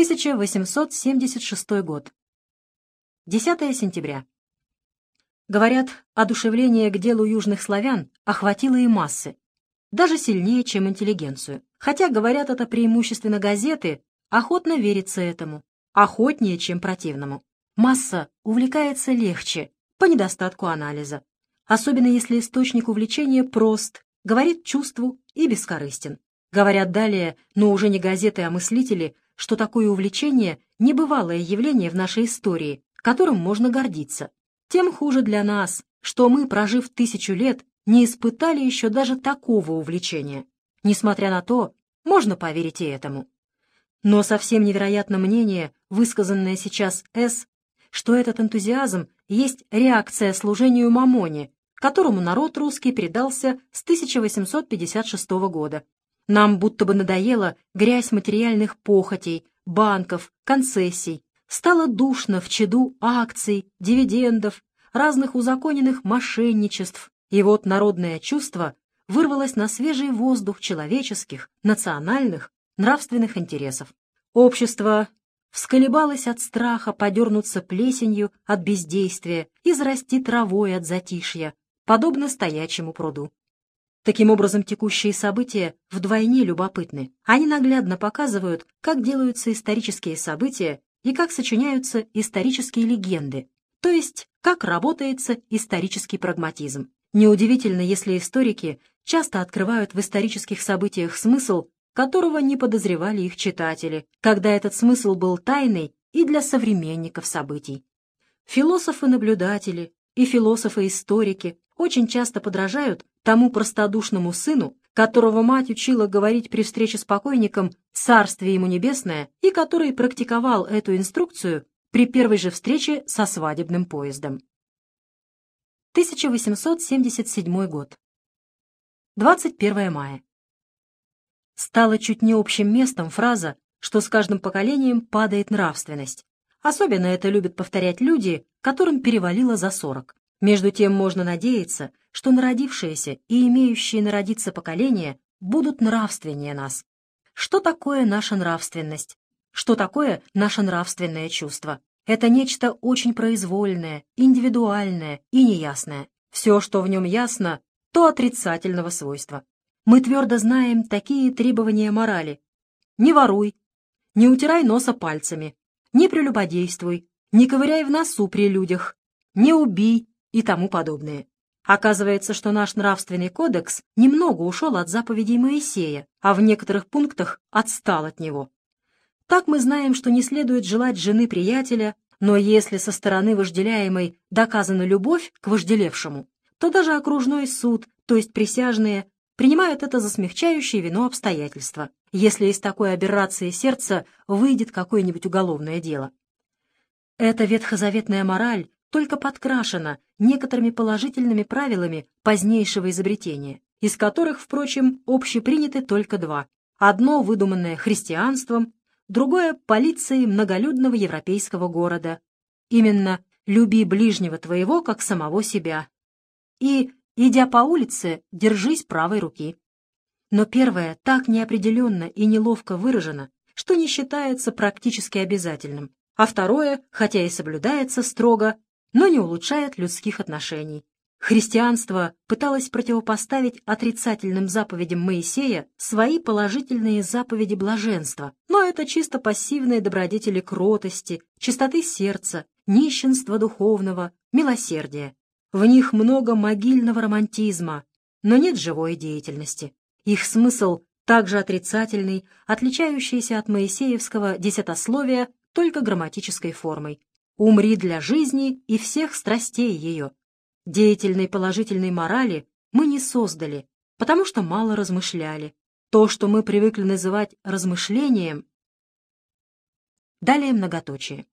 1876 год. 10 сентября. Говорят, одушевление к делу южных славян охватило и массы, даже сильнее, чем интеллигенцию. Хотя, говорят это преимущественно газеты, охотно верится этому, охотнее, чем противному. Масса увлекается легче, по недостатку анализа, особенно если источник увлечения прост, говорит чувству и бескорыстен. Говорят далее, но уже не газеты, а мыслители, что такое увлечение — небывалое явление в нашей истории, которым можно гордиться. Тем хуже для нас, что мы, прожив тысячу лет, не испытали еще даже такого увлечения. Несмотря на то, можно поверить и этому. Но совсем невероятно мнение, высказанное сейчас С, что этот энтузиазм есть реакция служению Мамоне, которому народ русский предался с 1856 года. Нам будто бы надоела грязь материальных похотей, банков, концессий. Стало душно в чаду акций, дивидендов, разных узаконенных мошенничеств. И вот народное чувство вырвалось на свежий воздух человеческих, национальных, нравственных интересов. Общество всколебалось от страха подернуться плесенью от бездействия и зарасти травой от затишья, подобно стоячему пруду. Таким образом, текущие события вдвойне любопытны. Они наглядно показывают, как делаются исторические события и как сочиняются исторические легенды, то есть как работается исторический прагматизм. Неудивительно, если историки часто открывают в исторических событиях смысл, которого не подозревали их читатели, когда этот смысл был тайной и для современников событий. Философы-наблюдатели и философы-историки очень часто подражают тому простодушному сыну, которого мать учила говорить при встрече с покойником «Царствие ему небесное» и который практиковал эту инструкцию при первой же встрече со свадебным поездом. 1877 год. 21 мая. Стало чуть не общим местом фраза, что с каждым поколением падает нравственность. Особенно это любят повторять люди, которым перевалило за 40. Между тем можно надеяться, что народившиеся и имеющие народиться поколения будут нравственнее нас. Что такое наша нравственность? Что такое наше нравственное чувство? Это нечто очень произвольное, индивидуальное и неясное. Все, что в нем ясно, то отрицательного свойства. Мы твердо знаем такие требования морали. Не воруй, не утирай носа пальцами, не прелюбодействуй, не ковыряй в носу при людях, не убий и тому подобное. Оказывается, что наш нравственный кодекс немного ушел от заповедей Моисея, а в некоторых пунктах отстал от него. Так мы знаем, что не следует желать жены приятеля, но если со стороны вожделяемой доказана любовь к вожделевшему, то даже окружной суд, то есть присяжные, принимают это за смягчающее вину обстоятельства, если из такой аберрации сердца выйдет какое-нибудь уголовное дело. Эта ветхозаветная мораль только подкрашена некоторыми положительными правилами позднейшего изобретения, из которых, впрочем, общеприняты только два. Одно выдуманное христианством, другое — полицией многолюдного европейского города. Именно «люби ближнего твоего, как самого себя». И, идя по улице, держись правой руки. Но первое так неопределенно и неловко выражено, что не считается практически обязательным, а второе, хотя и соблюдается строго, но не улучшает людских отношений. Христианство пыталось противопоставить отрицательным заповедям Моисея свои положительные заповеди блаженства, но это чисто пассивные добродетели кротости, чистоты сердца, нищенства духовного, милосердия. В них много могильного романтизма, но нет живой деятельности. Их смысл также отрицательный, отличающийся от моисеевского десятословия только грамматической формой. Умри для жизни и всех страстей ее. Деятельной положительной морали мы не создали, потому что мало размышляли. То, что мы привыкли называть размышлением, далее многоточие.